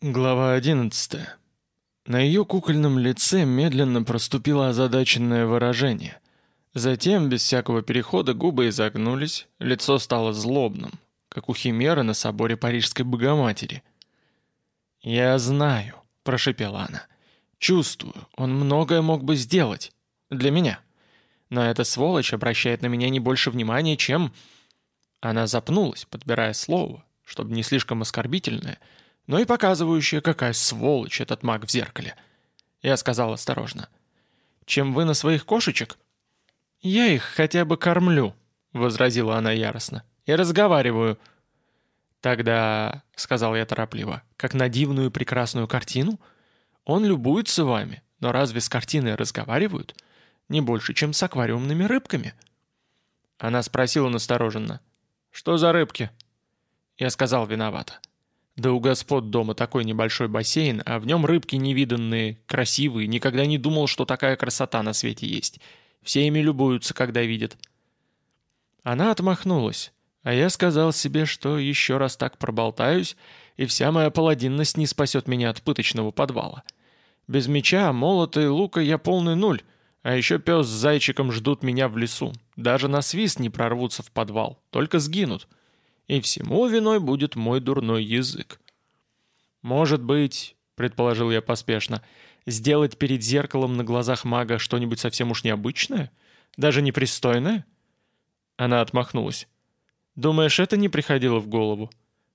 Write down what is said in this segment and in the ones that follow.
Глава 11. На ее кукольном лице медленно проступило озадаченное выражение. Затем, без всякого перехода, губы изогнулись, лицо стало злобным, как у химеры на соборе Парижской Богоматери. «Я знаю», — прошепела она. «Чувствую, он многое мог бы сделать. Для меня. Но эта сволочь обращает на меня не больше внимания, чем...» Она запнулась, подбирая слово, чтобы не слишком оскорбительное — но и показывающая, какая сволочь этот маг в зеркале. Я сказал осторожно. «Чем вы на своих кошечек?» «Я их хотя бы кормлю», — возразила она яростно. «И разговариваю». «Тогда», — сказал я торопливо, — «как на дивную прекрасную картину? Он любуется вами, но разве с картиной разговаривают? Не больше, чем с аквариумными рыбками». Она спросила настороженно. «Что за рыбки?» Я сказал виновато. Да у господ дома такой небольшой бассейн, а в нем рыбки невиданные, красивые, никогда не думал, что такая красота на свете есть. Все ими любуются, когда видят. Она отмахнулась, а я сказал себе, что еще раз так проболтаюсь, и вся моя паладинность не спасет меня от пыточного подвала. Без меча, молота и лука я полный нуль, а еще пес с зайчиком ждут меня в лесу. Даже на свист не прорвутся в подвал, только сгинут и всему виной будет мой дурной язык. «Может быть», — предположил я поспешно, «сделать перед зеркалом на глазах мага что-нибудь совсем уж необычное? Даже непристойное?» Она отмахнулась. «Думаешь, это не приходило в голову?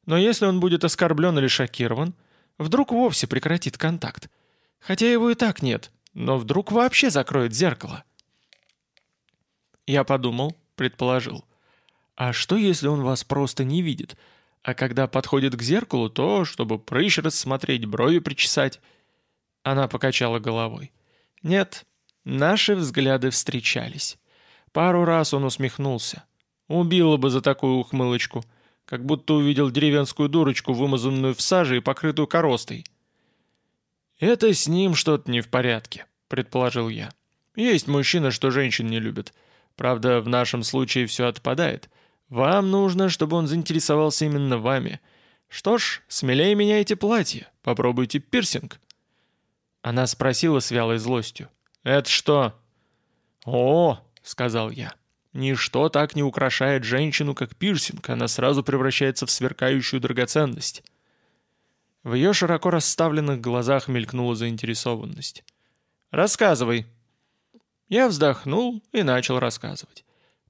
Но если он будет оскорблен или шокирован, вдруг вовсе прекратит контакт. Хотя его и так нет, но вдруг вообще закроет зеркало». Я подумал, предположил. А что, если он вас просто не видит? А когда подходит к зеркалу, то, чтобы прыщ рассмотреть, брови причесать?» Она покачала головой. «Нет, наши взгляды встречались. Пару раз он усмехнулся. Убило бы за такую ухмылочку, как будто увидел деревенскую дурочку, вымазанную в саже и покрытую коростой». «Это с ним что-то не в порядке», — предположил я. «Есть мужчина, что женщин не любит. Правда, в нашем случае все отпадает. Вам нужно, чтобы он заинтересовался именно вами. Что ж, смелее меняйте платье, попробуйте пирсинг». Она спросила с вялой злостью. «Это что?» «О!» — сказал я. «Ничто так не украшает женщину, как пирсинг, она сразу превращается в сверкающую драгоценность». В ее широко расставленных глазах мелькнула заинтересованность. «Рассказывай». Я вздохнул и начал рассказывать.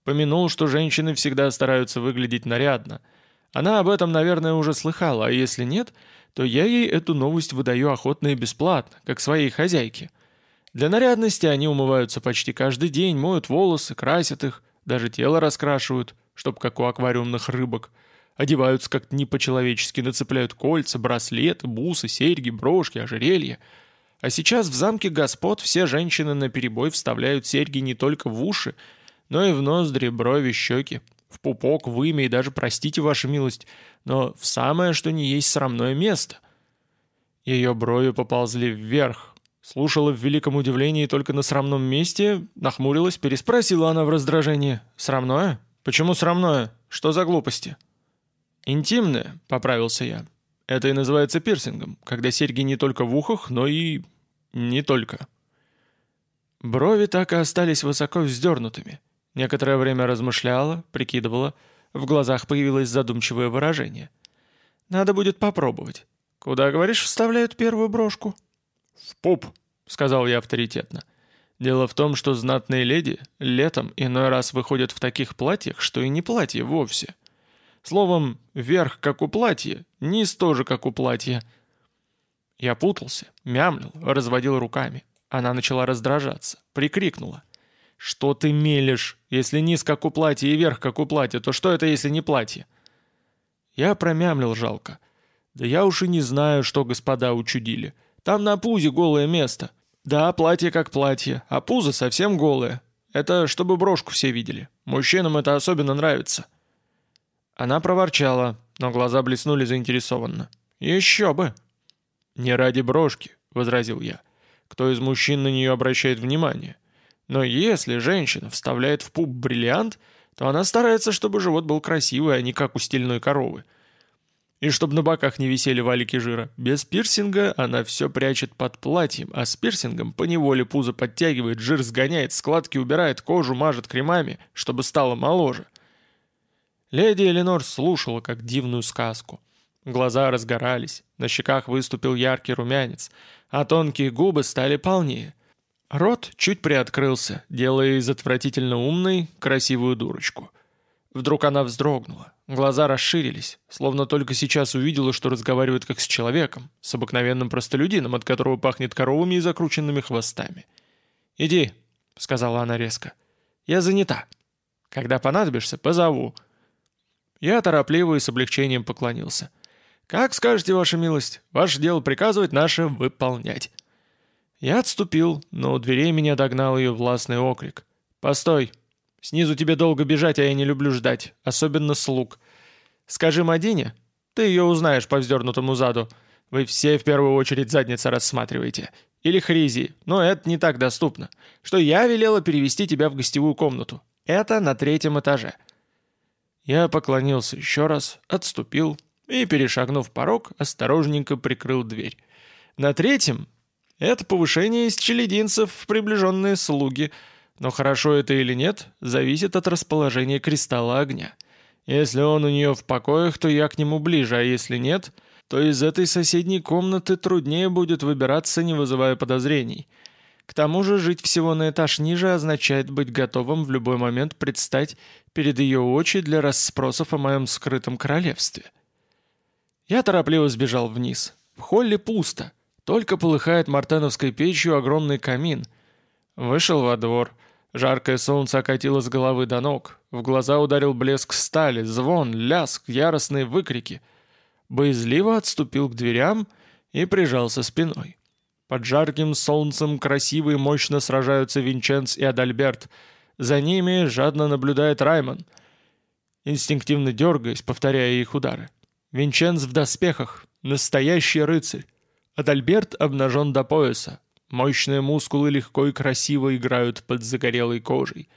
Помянул, что женщины всегда стараются выглядеть нарядно. Она об этом, наверное, уже слыхала, а если нет, то я ей эту новость выдаю охотно и бесплатно, как своей хозяйке. Для нарядности они умываются почти каждый день, моют волосы, красят их, даже тело раскрашивают, чтоб как у аквариумных рыбок. Одеваются как-то не по-человечески, нацепляют кольца, браслеты, бусы, серьги, брошки, ожерелья. А сейчас в замке господ все женщины наперебой вставляют серьги не только в уши, но и в ноздри, брови, щеки, в пупок, в имя и даже, простите, ваша милость, но в самое, что не есть срамное место. Ее брови поползли вверх, слушала в великом удивлении только на срамном месте, нахмурилась, переспросила она в раздражении. «Срамное? Почему срамное? Что за глупости?» «Интимное», — поправился я. «Это и называется пирсингом, когда серьги не только в ухах, но и... не только». Брови так и остались высоко вздернутыми. Некоторое время размышляла, прикидывала. В глазах появилось задумчивое выражение. «Надо будет попробовать. Куда, говоришь, вставляют первую брошку?» «В пуп», — сказал я авторитетно. «Дело в том, что знатные леди летом иной раз выходят в таких платьях, что и не платье вовсе. Словом, верх как у платья, низ тоже как у платья». Я путался, мямлил, разводил руками. Она начала раздражаться, прикрикнула. «Что ты мелешь? Если низ как у платья и верх как у платья, то что это, если не платье?» Я промямлил жалко. «Да я уж и не знаю, что господа учудили. Там на пузе голое место. Да, платье как платье, а пузо совсем голое. Это чтобы брошку все видели. Мужчинам это особенно нравится». Она проворчала, но глаза блеснули заинтересованно. «Еще бы!» «Не ради брошки», — возразил я. «Кто из мужчин на нее обращает внимание? Но если женщина вставляет в пуп бриллиант, то она старается, чтобы живот был красивый, а не как у стильной коровы. И чтобы на боках не висели валики жира. Без пирсинга она все прячет под платьем, а с пирсингом поневоле пузо подтягивает, жир сгоняет, складки убирает, кожу мажет кремами, чтобы стало моложе. Леди Эленор слушала, как дивную сказку. Глаза разгорались, на щеках выступил яркий румянец, а тонкие губы стали полнее. Рот чуть приоткрылся, делая из отвратительно умной красивую дурочку. Вдруг она вздрогнула. Глаза расширились, словно только сейчас увидела, что разговаривает как с человеком, с обыкновенным простолюдином, от которого пахнет коровами и закрученными хвостами. «Иди», — сказала она резко. «Я занята. Когда понадобишься, позову». Я торопливо и с облегчением поклонился. «Как скажете, ваша милость, ваше дело приказывать, наше выполнять». Я отступил, но у дверей меня догнал ее властный окрик. «Постой!» Снизу тебе долго бежать, а я не люблю ждать, особенно слуг. Скажи Мадине, ты ее узнаешь по вздернутому заду. Вы все в первую очередь задница рассматриваете. Или Хризи, но это не так доступно. Что я велела перевести тебя в гостевую комнату. Это на третьем этаже». Я поклонился еще раз, отступил и, перешагнув порог, осторожненько прикрыл дверь. На третьем — это повышение из челединцев в приближенные слуги — но хорошо это или нет, зависит от расположения кристалла огня. Если он у нее в покоях, то я к нему ближе, а если нет, то из этой соседней комнаты труднее будет выбираться, не вызывая подозрений. К тому же жить всего на этаж ниже означает быть готовым в любой момент предстать перед ее очи для расспросов о моем скрытом королевстве. Я торопливо сбежал вниз. В холле пусто, только полыхает мартеновской печью огромный камин. Вышел во двор — Жаркое солнце окатило с головы до ног, в глаза ударил блеск стали, звон, ляск, яростные выкрики. Боязливо отступил к дверям и прижался спиной. Под жарким солнцем красиво и мощно сражаются Винченц и Адальберт. За ними жадно наблюдает Раймон, инстинктивно дергаясь, повторяя их удары. Винченц в доспехах, настоящий рыцарь. Адальберт обнажен до пояса, Мощные мускулы легко и красиво играют под загорелой кожей.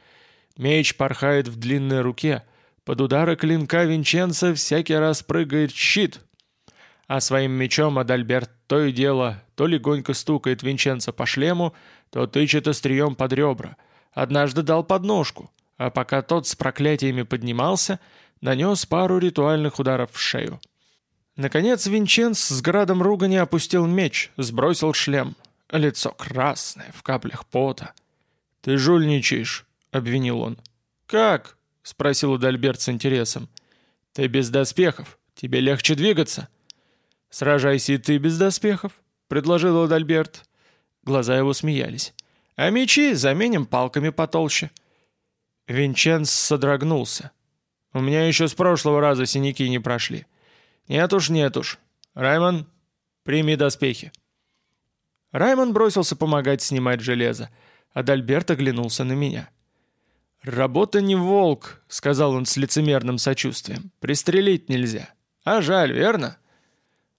Меч порхает в длинной руке. Под удары клинка Винченца всякий раз прыгает щит. А своим мечом Адальберт то и дело то легонько стукает Винченца по шлему, то тычет острием под ребра. Однажды дал подножку, а пока тот с проклятиями поднимался, нанес пару ритуальных ударов в шею. Наконец Винченц с градом ругани опустил меч, сбросил шлем. Лицо красное, в каплях пота. «Ты жульничаешь», — обвинил он. «Как?» — спросил Удальберт с интересом. «Ты без доспехов. Тебе легче двигаться». «Сражайся и ты без доспехов», — предложил Удальберт. Глаза его смеялись. «А мечи заменим палками потолще». Винченц содрогнулся. «У меня еще с прошлого раза синяки не прошли». «Нет уж, нет уж. Раймон, прими доспехи». Раймон бросился помогать снимать железо. Адальберт оглянулся на меня. «Работа не волк», — сказал он с лицемерным сочувствием. «Пристрелить нельзя. А жаль, верно?»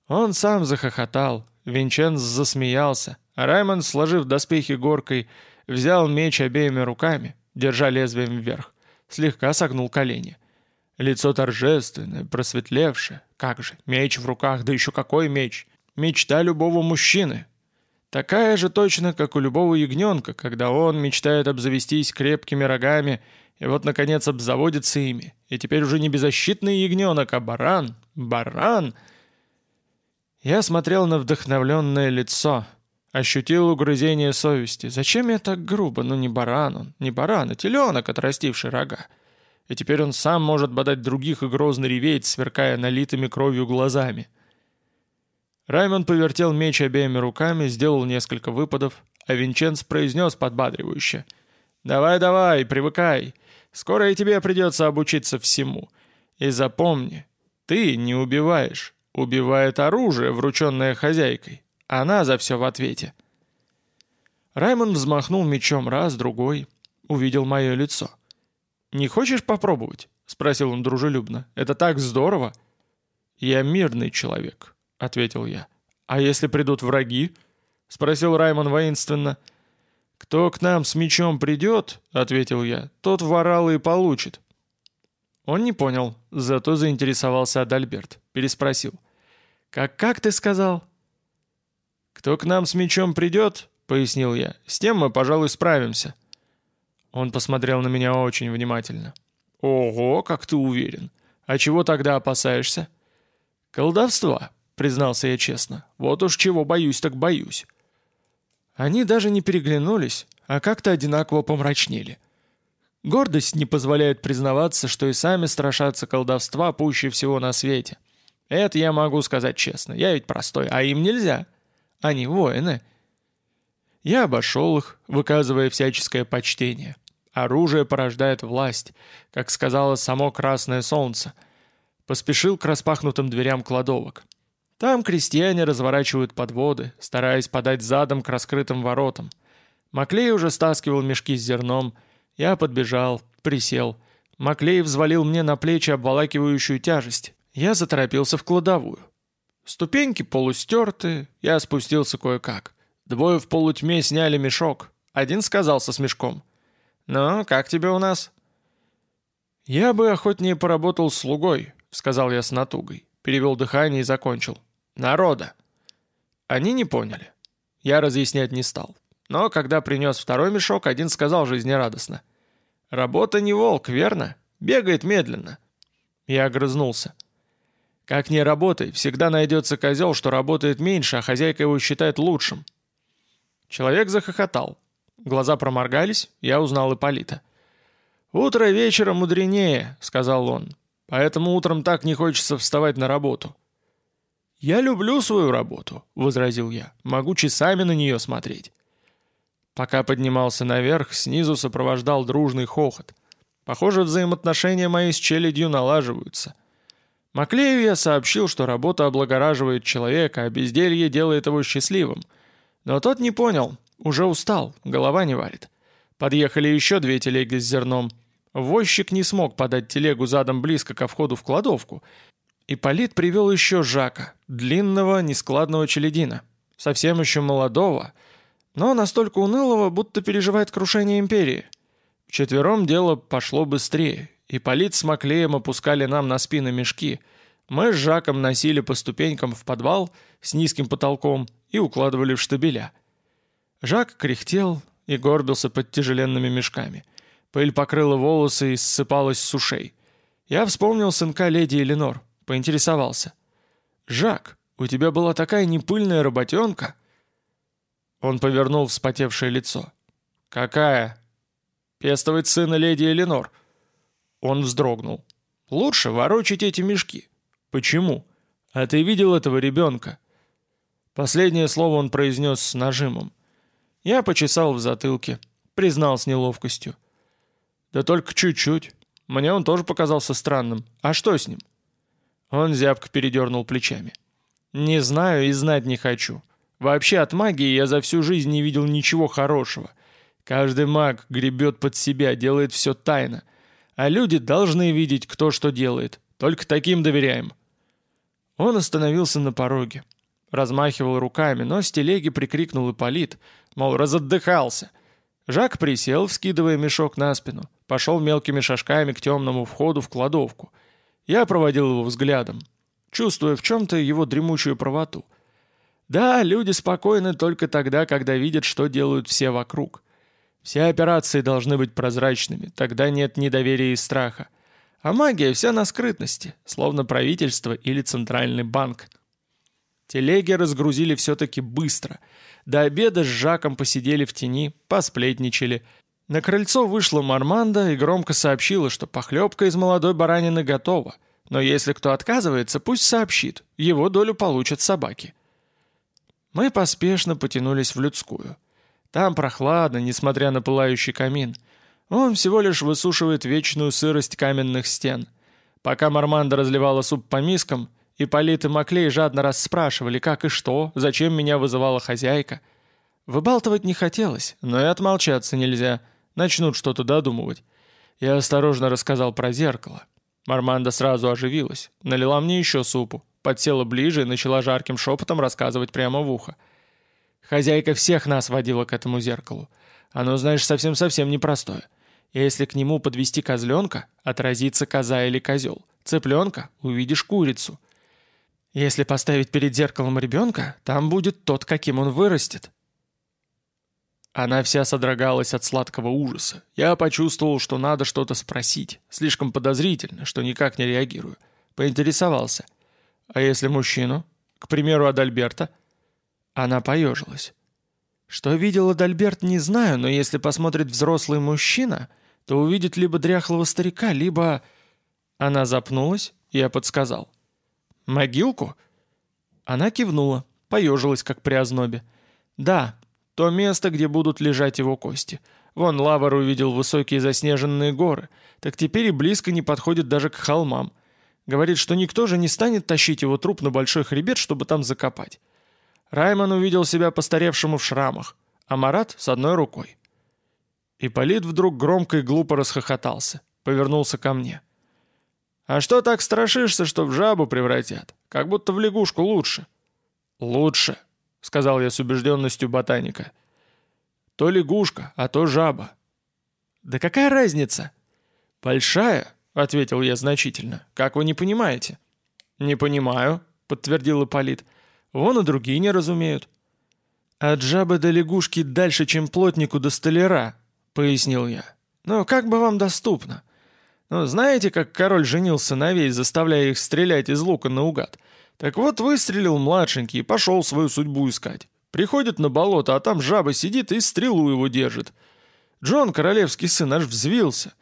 Он сам захохотал. Винченц засмеялся. А Раймон, сложив доспехи горкой, взял меч обеими руками, держа лезвием вверх. Слегка согнул колени. Лицо торжественное, просветлевшее. Как же, меч в руках, да еще какой меч! Мечта любого мужчины, Такая же точно, как у любого ягненка, когда он мечтает обзавестись крепкими рогами, и вот, наконец, обзаводится ими. И теперь уже не беззащитный ягненок, а баран. Баран! Я смотрел на вдохновленное лицо, ощутил угрызение совести. Зачем я так грубо? Ну не баран он, не баран, а теленок, отрастивший рога. И теперь он сам может бодать других и грозно реветь, сверкая налитыми кровью глазами. Раймон повертел меч обеими руками, сделал несколько выпадов, а Винченц произнес подбадривающе. «Давай, давай, привыкай. Скоро и тебе придется обучиться всему. И запомни, ты не убиваешь. Убивает оружие, врученное хозяйкой. Она за все в ответе». Раймон взмахнул мечом раз, другой. Увидел мое лицо. «Не хочешь попробовать?» — спросил он дружелюбно. «Это так здорово!» «Я мирный человек», — ответил я. «А если придут враги?» — спросил Раймон воинственно. «Кто к нам с мечом придет?» — ответил я. «Тот ворал и получит». Он не понял, зато заинтересовался Адальберт. переспросил. «Как, как ты сказал?» «Кто к нам с мечом придет, — пояснил я, — с тем мы, пожалуй, справимся». Он посмотрел на меня очень внимательно. «Ого, как ты уверен! А чего тогда опасаешься?» «Колдовства», — признался я честно. «Вот уж чего боюсь, так боюсь». Они даже не переглянулись, а как-то одинаково помрачнели. Гордость не позволяет признаваться, что и сами страшатся колдовства пуще всего на свете. Это я могу сказать честно. Я ведь простой, а им нельзя. Они воины. Я обошел их, выказывая всяческое почтение. Оружие порождает власть, как сказала само Красное Солнце. Поспешил к распахнутым дверям кладовок. Там крестьяне разворачивают подводы, стараясь подать задом к раскрытым воротам. Маклей уже стаскивал мешки с зерном. Я подбежал, присел. Маклей взвалил мне на плечи обволакивающую тяжесть. Я заторопился в кладовую. Ступеньки полустерты, я спустился кое-как. Двое в полутьме сняли мешок. Один сказал со смешком. «Ну, как тебе у нас?» «Я бы охотнее поработал слугой», — сказал я с натугой. Перевел дыхание и закончил. «Народа». Они не поняли. Я разъяснять не стал. Но когда принес второй мешок, один сказал жизнерадостно. «Работа не волк, верно? Бегает медленно». Я огрызнулся. Как ни работай, всегда найдется козел, что работает меньше, а хозяйка его считает лучшим. Человек захохотал. Глаза проморгались, я узнал Ипполита. «Утро вечера мудренее», — сказал он. «Поэтому утром так не хочется вставать на работу». «Я люблю свою работу», — возразил я. «Могу часами на нее смотреть». Пока поднимался наверх, снизу сопровождал дружный хохот. Похоже, взаимоотношения мои с челядью налаживаются. Маклею я сообщил, что работа облагораживает человека, а безделье делает его счастливым. Но тот не понял, уже устал, голова не варит. Подъехали еще две телеги с зерном. Возчик не смог подать телегу задом близко ко входу в кладовку. И Полит привел еще Жака, длинного, нескладного челядина, совсем еще молодого, но настолько унылого, будто переживает крушение империи. Вчетвером дело пошло быстрее, и Полит с Маклеем опускали нам на спины мешки. Мы с Жаком носили по ступенькам в подвал с низким потолком и укладывали в штабеля. Жак кряхтел и горбился под тяжеленными мешками. Пыль покрыла волосы и ссыпалась с ушей. Я вспомнил сынка леди Эленор, поинтересовался. «Жак, у тебя была такая непыльная работенка?» Он повернул вспотевшее лицо. «Какая?» «Пестовать сына леди Эленор». Он вздрогнул. «Лучше ворочать эти мешки». «Почему? А ты видел этого ребенка?» Последнее слово он произнес с нажимом. Я почесал в затылке, признал с неловкостью. «Да только чуть-чуть. Мне он тоже показался странным. А что с ним?» Он зябко передернул плечами. «Не знаю и знать не хочу. Вообще от магии я за всю жизнь не видел ничего хорошего. Каждый маг гребет под себя, делает все тайно. А люди должны видеть, кто что делает. Только таким доверяем». Он остановился на пороге. Размахивал руками, но с телеги прикрикнул Ипполит, мол, разотдыхался. Жак присел, вскидывая мешок на спину, пошел мелкими шажками к темному входу в кладовку. Я проводил его взглядом, чувствуя в чем-то его дремучую правоту. Да, люди спокойны только тогда, когда видят, что делают все вокруг. Все операции должны быть прозрачными, тогда нет недоверия и страха. А магия вся на скрытности, словно правительство или центральный банк. Телеги разгрузили все-таки быстро. До обеда с Жаком посидели в тени, посплетничали. На крыльцо вышла Марманда и громко сообщила, что похлебка из молодой баранины готова. Но если кто отказывается, пусть сообщит, его долю получат собаки. Мы поспешно потянулись в людскую. Там прохладно, несмотря на пылающий камин. Он всего лишь высушивает вечную сырость каменных стен. Пока Марманда разливала суп по мискам, Ипполит и Маклей жадно расспрашивали, как и что, зачем меня вызывала хозяйка. Выбалтывать не хотелось, но и отмолчаться нельзя. Начнут что-то додумывать. Я осторожно рассказал про зеркало. Марманда сразу оживилась, налила мне еще супу, подсела ближе и начала жарким шепотом рассказывать прямо в ухо. Хозяйка всех нас водила к этому зеркалу. Оно, знаешь, совсем-совсем непростое. Если к нему подвести козленка, отразится коза или козел. Цыпленка — увидишь курицу. Если поставить перед зеркалом ребенка, там будет тот, каким он вырастет. Она вся содрогалась от сладкого ужаса. Я почувствовал, что надо что-то спросить. Слишком подозрительно, что никак не реагирую. Поинтересовался. А если мужчину? К примеру, Адальберта? Она поежилась. Что видел Адальберт, не знаю, но если посмотрит взрослый мужчина, то увидит либо дряхлого старика, либо... Она запнулась, я подсказал. «Могилку?» Она кивнула, поежилась, как при ознобе. «Да, то место, где будут лежать его кости. Вон Лавр увидел высокие заснеженные горы, так теперь и близко не подходит даже к холмам. Говорит, что никто же не станет тащить его труп на большой хребет, чтобы там закопать. Раймон увидел себя постаревшему в шрамах, а Марат с одной рукой. Ипполит вдруг громко и глупо расхохотался, повернулся ко мне. «А что так страшишься, что в жабу превратят? Как будто в лягушку лучше». «Лучше», — сказал я с убежденностью ботаника. «То лягушка, а то жаба». «Да какая разница?» «Большая», — ответил я значительно. «Как вы не понимаете?» «Не понимаю», — подтвердил Ипполит. «Вон и другие не разумеют». «От жабы до лягушки дальше, чем плотнику до столяра», — пояснил я. «Но как бы вам доступно? Ну, знаете, как король женился на весь, заставляя их стрелять из лука наугад? Так вот, выстрелил младшенький и пошел свою судьбу искать. Приходит на болото, а там жаба сидит и стрелу его держит. Джон, королевский сын, аж взвился.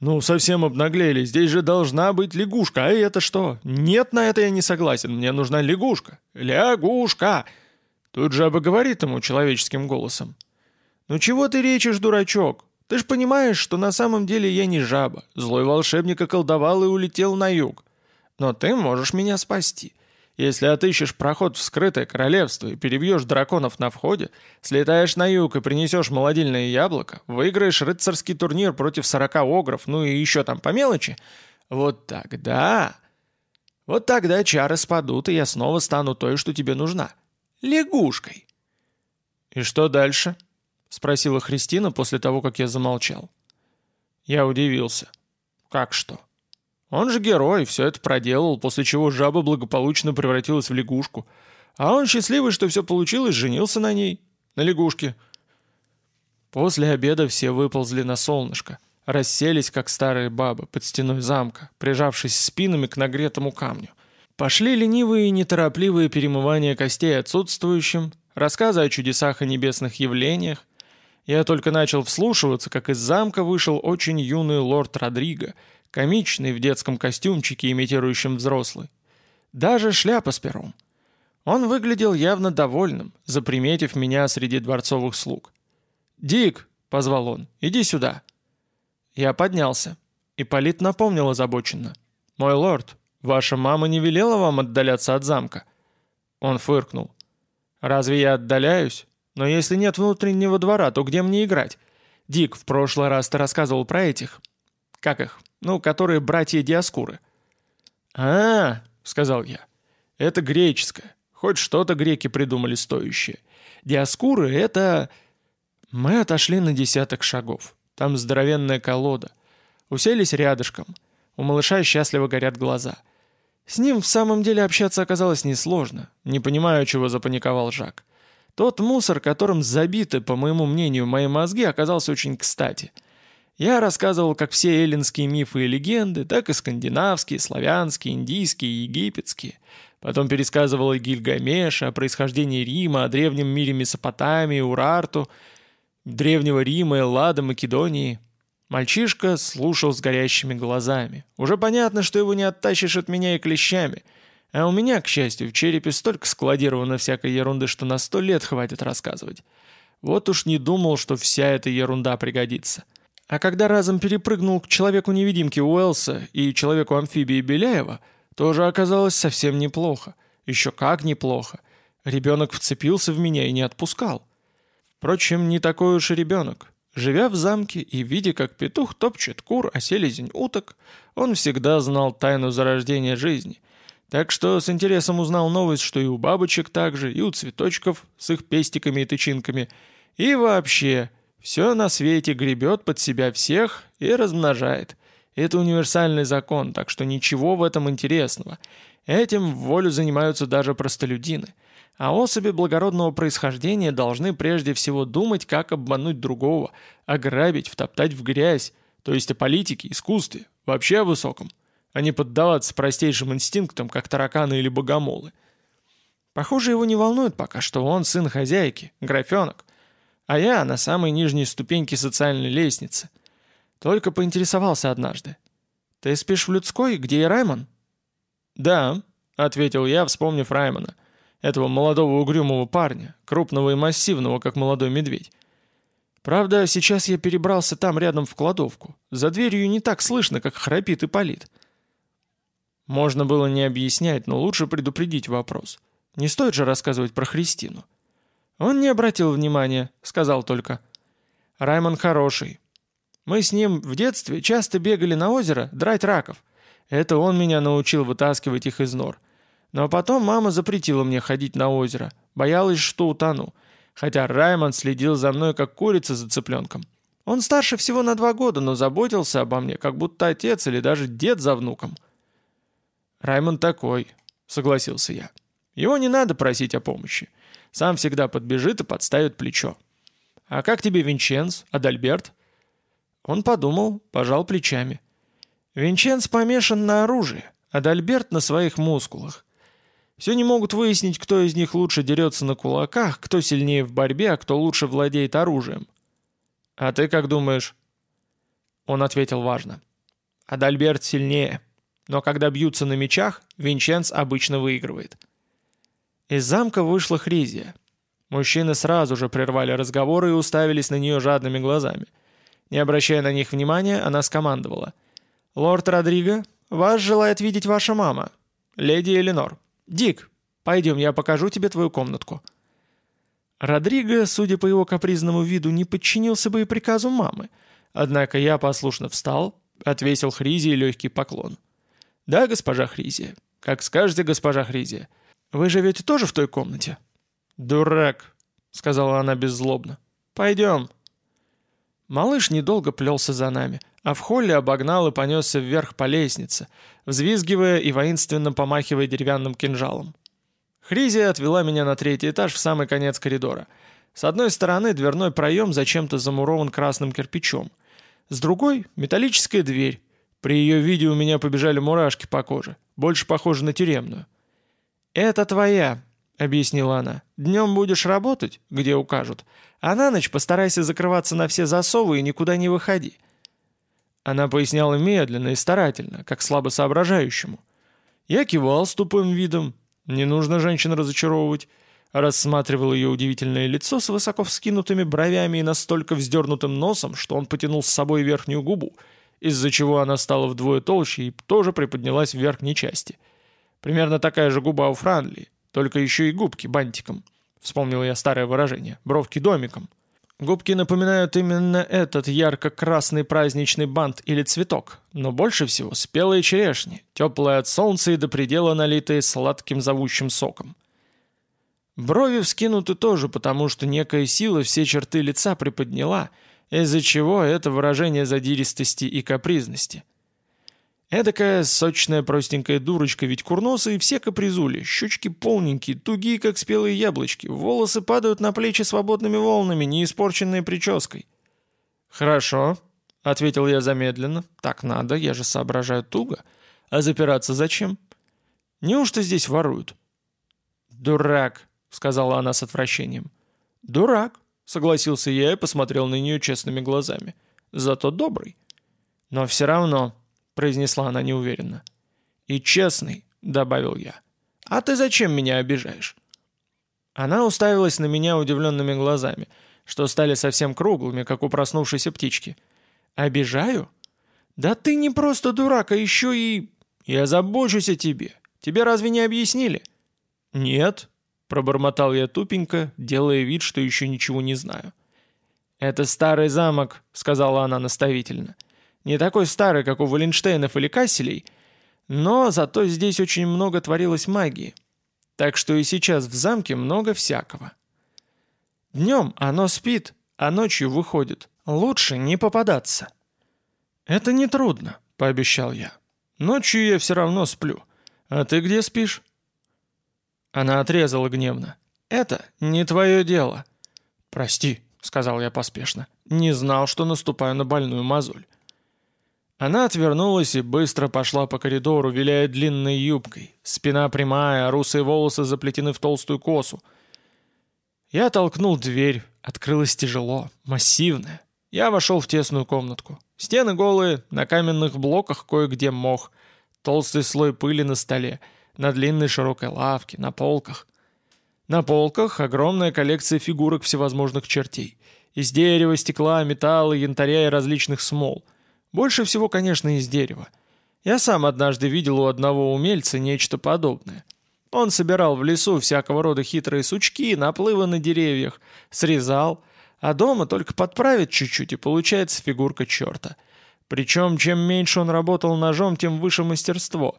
Ну, совсем обнаглели, здесь же должна быть лягушка, а это что? Нет, на это я не согласен, мне нужна лягушка. Лягушка! Тут жаба говорит ему человеческим голосом. «Ну чего ты речишь, дурачок? Ты ж понимаешь, что на самом деле я не жаба. Злой волшебник околдовал и улетел на юг. Но ты можешь меня спасти. Если отыщешь проход в скрытое королевство и перебьешь драконов на входе, слетаешь на юг и принесешь молодильное яблоко, выиграешь рыцарский турнир против сорока огров, ну и еще там по мелочи, вот тогда... Вот тогда чары спадут, и я снова стану той, что тебе нужна. Лягушкой. «И что дальше?» — спросила Христина после того, как я замолчал. Я удивился. «Как что?» Он же герой, все это проделал, после чего жаба благополучно превратилась в лягушку. А он счастливый, что все получилось, женился на ней, на лягушке. После обеда все выползли на солнышко, расселись, как старые бабы, под стеной замка, прижавшись спинами к нагретому камню. Пошли ленивые и неторопливые перемывания костей отсутствующим, рассказы о чудесах и небесных явлениях. Я только начал вслушиваться, как из замка вышел очень юный лорд Родриго — комичный в детском костюмчике, имитирующем взрослый. Даже шляпа с пером. Он выглядел явно довольным, заприметив меня среди дворцовых слуг. «Дик!» — позвал он. «Иди сюда!» Я поднялся. и Полит напомнил озабоченно. «Мой лорд, ваша мама не велела вам отдаляться от замка?» Он фыркнул. «Разве я отдаляюсь? Но если нет внутреннего двора, то где мне играть? Дик, в прошлый раз ты рассказывал про этих. Как их? Ну, которые братья Диаскуры». «А, — сказал я, — это греческое. Хоть что-то греки придумали стоящее. Диаскуры — это...» Мы отошли на десяток шагов. Там здоровенная колода. Уселись рядышком. У малыша счастливо горят глаза. С ним в самом деле общаться оказалось несложно. Не понимаю, чего запаниковал Жак. Тот мусор, которым забиты, по моему мнению, мои мозги, оказался очень кстати — я рассказывал как все эллинские мифы и легенды, так и скандинавские, славянские, индийские, египетские. Потом пересказывал и Гильгамеша, о происхождении Рима, о древнем мире Месопотамии, Урарту, древнего Рима, Эллада, Македонии. Мальчишка слушал с горящими глазами. Уже понятно, что его не оттащишь от меня и клещами. А у меня, к счастью, в черепе столько складировано всякой ерунды, что на сто лет хватит рассказывать. Вот уж не думал, что вся эта ерунда пригодится. А когда разом перепрыгнул к человеку-невидимке Уэлса и человеку-амфибии Беляева, тоже оказалось совсем неплохо. Еще как неплохо. Ребенок вцепился в меня и не отпускал. Впрочем, не такой уж и ребенок. Живя в замке и видя, как петух топчет кур, а селезень уток, он всегда знал тайну зарождения жизни. Так что с интересом узнал новость, что и у бабочек также, и у цветочков с их пестиками и тычинками, и вообще все на свете гребет под себя всех и размножает. Это универсальный закон, так что ничего в этом интересного. Этим в волю занимаются даже простолюдины. А особи благородного происхождения должны прежде всего думать, как обмануть другого, ограбить, втоптать в грязь, то есть о политике, искусстве, вообще о высоком, а не поддаваться простейшим инстинктам, как тараканы или богомолы. Похоже, его не волнует пока, что он сын хозяйки, графенок, а я на самой нижней ступеньке социальной лестницы. Только поинтересовался однажды. «Ты спишь в людской, где и Раймон?» «Да», — ответил я, вспомнив Раймона, этого молодого угрюмого парня, крупного и массивного, как молодой медведь. Правда, сейчас я перебрался там рядом в кладовку. За дверью не так слышно, как храпит и палит. Можно было не объяснять, но лучше предупредить вопрос. Не стоит же рассказывать про Христину. Он не обратил внимания, сказал только. «Раймон хороший. Мы с ним в детстве часто бегали на озеро драть раков. Это он меня научил вытаскивать их из нор. Но потом мама запретила мне ходить на озеро, боялась, что утону. Хотя Раймонд следил за мной, как курица за цыпленком. Он старше всего на два года, но заботился обо мне, как будто отец или даже дед за внуком. «Раймонд такой», — согласился я. «Его не надо просить о помощи. Сам всегда подбежит и подставит плечо. А как тебе Винченц, Адальберт?» Он подумал, пожал плечами. «Винченц помешан на оружии, Адальберт на своих мускулах. Все не могут выяснить, кто из них лучше дерется на кулаках, кто сильнее в борьбе, а кто лучше владеет оружием. «А ты как думаешь?» Он ответил важно. «Адальберт сильнее, но когда бьются на мечах, Винченц обычно выигрывает». Из замка вышла Хризия. Мужчины сразу же прервали разговоры и уставились на нее жадными глазами. Не обращая на них внимания, она скомандовала. «Лорд Родриго, вас желает видеть ваша мама, леди Эленор. «Дик, пойдем, я покажу тебе твою комнатку». Родриго, судя по его капризному виду, не подчинился бы и приказу мамы. Однако я послушно встал, отвесил Хризии легкий поклон. «Да, госпожа Хризия. Как скажете, госпожа Хризия. Вы живете тоже в той комнате?» «Дурак», — сказала она беззлобно. «Пойдем». Малыш недолго плелся за нами а в холле обогнал и понесся вверх по лестнице, взвизгивая и воинственно помахивая деревянным кинжалом. Хризия отвела меня на третий этаж в самый конец коридора. С одной стороны дверной проем зачем-то замурован красным кирпичом. С другой — металлическая дверь. При ее виде у меня побежали мурашки по коже, больше похоже на тюремную. «Это твоя», — объяснила она. «Днем будешь работать, где укажут, а на ночь постарайся закрываться на все засовы и никуда не выходи. Она поясняла медленно и старательно, как слабо соображающему. Я кивал с тупым видом. Не нужно женщин разочаровывать. Рассматривал ее удивительное лицо с высоко вскинутыми бровями и настолько вздернутым носом, что он потянул с собой верхнюю губу, из-за чего она стала вдвое толще и тоже приподнялась в верхней части. Примерно такая же губа у Франли, только еще и губки бантиком. Вспомнил я старое выражение. Бровки домиком. Губки напоминают именно этот ярко-красный праздничный бант или цветок, но больше всего спелые черешни, теплые от солнца и до предела налитые сладким зовущим соком. Брови вскинуты тоже, потому что некая сила все черты лица приподняла, из-за чего это выражение задиристости и капризности. Эдакая сочная простенькая дурочка, ведь курносые все капризули, щучки полненькие, тугие, как спелые яблочки, волосы падают на плечи свободными волнами, не испорченные прической. «Хорошо», — ответил я замедленно, — «так надо, я же соображаю туго. А запираться зачем? Неужто здесь воруют?» «Дурак», — сказала она с отвращением. «Дурак», — согласился я и посмотрел на нее честными глазами. «Зато добрый». «Но все равно», произнесла она неуверенно. «И честный», — добавил я. «А ты зачем меня обижаешь?» Она уставилась на меня удивленными глазами, что стали совсем круглыми, как у проснувшейся птички. «Обижаю? Да ты не просто дурак, а еще и... Я забочусь о тебе. Тебе разве не объяснили?» «Нет», — пробормотал я тупенько, делая вид, что еще ничего не знаю. «Это старый замок», — сказала она наставительно. — не такой старый, как у Валенштейнов или Касселей, но зато здесь очень много творилось магии. Так что и сейчас в замке много всякого. Днем оно спит, а ночью выходит. Лучше не попадаться. «Это нетрудно», — пообещал я. «Ночью я все равно сплю. «А ты где спишь?» Она отрезала гневно. «Это не твое дело». «Прости», — сказал я поспешно. «Не знал, что наступаю на больную мозоль». Она отвернулась и быстро пошла по коридору, виляя длинной юбкой. Спина прямая, русые волосы заплетены в толстую косу. Я толкнул дверь, открылась тяжело, массивная. Я вошел в тесную комнатку. Стены голые, на каменных блоках кое-где мох. Толстый слой пыли на столе, на длинной широкой лавке, на полках. На полках огромная коллекция фигурок всевозможных чертей. Из дерева, стекла, металла, янтаря и различных смол — больше всего, конечно, из дерева. Я сам однажды видел у одного умельца нечто подобное. Он собирал в лесу всякого рода хитрые сучки, наплывы на деревьях, срезал, а дома только подправит чуть-чуть, и получается фигурка черта. Причем, чем меньше он работал ножом, тем выше мастерство.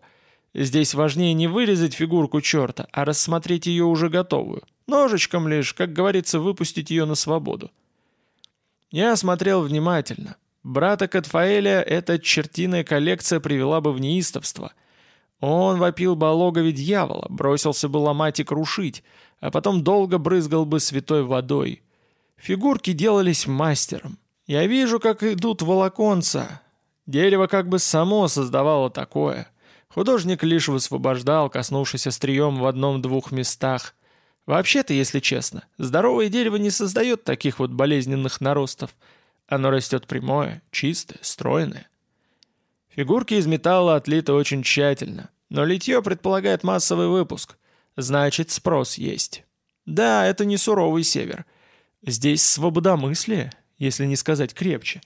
Здесь важнее не вырезать фигурку черта, а рассмотреть ее уже готовую. Ножичком лишь, как говорится, выпустить ее на свободу. Я осмотрел внимательно, Брата Катфаэля эта чертиная коллекция привела бы в неистовство. Он вопил бы о логове дьявола, бросился бы ломать и крушить, а потом долго брызгал бы святой водой. Фигурки делались мастером. Я вижу, как идут волоконца. Дерево как бы само создавало такое. Художник лишь высвобождал, коснувшись острием в одном-двух местах. Вообще-то, если честно, здоровое дерево не создает таких вот болезненных наростов — оно растет прямое, чистое, стройное. Фигурки из металла отлиты очень тщательно, но литье предполагает массовый выпуск. Значит, спрос есть. Да, это не суровый север. Здесь свободомыслие, если не сказать крепче.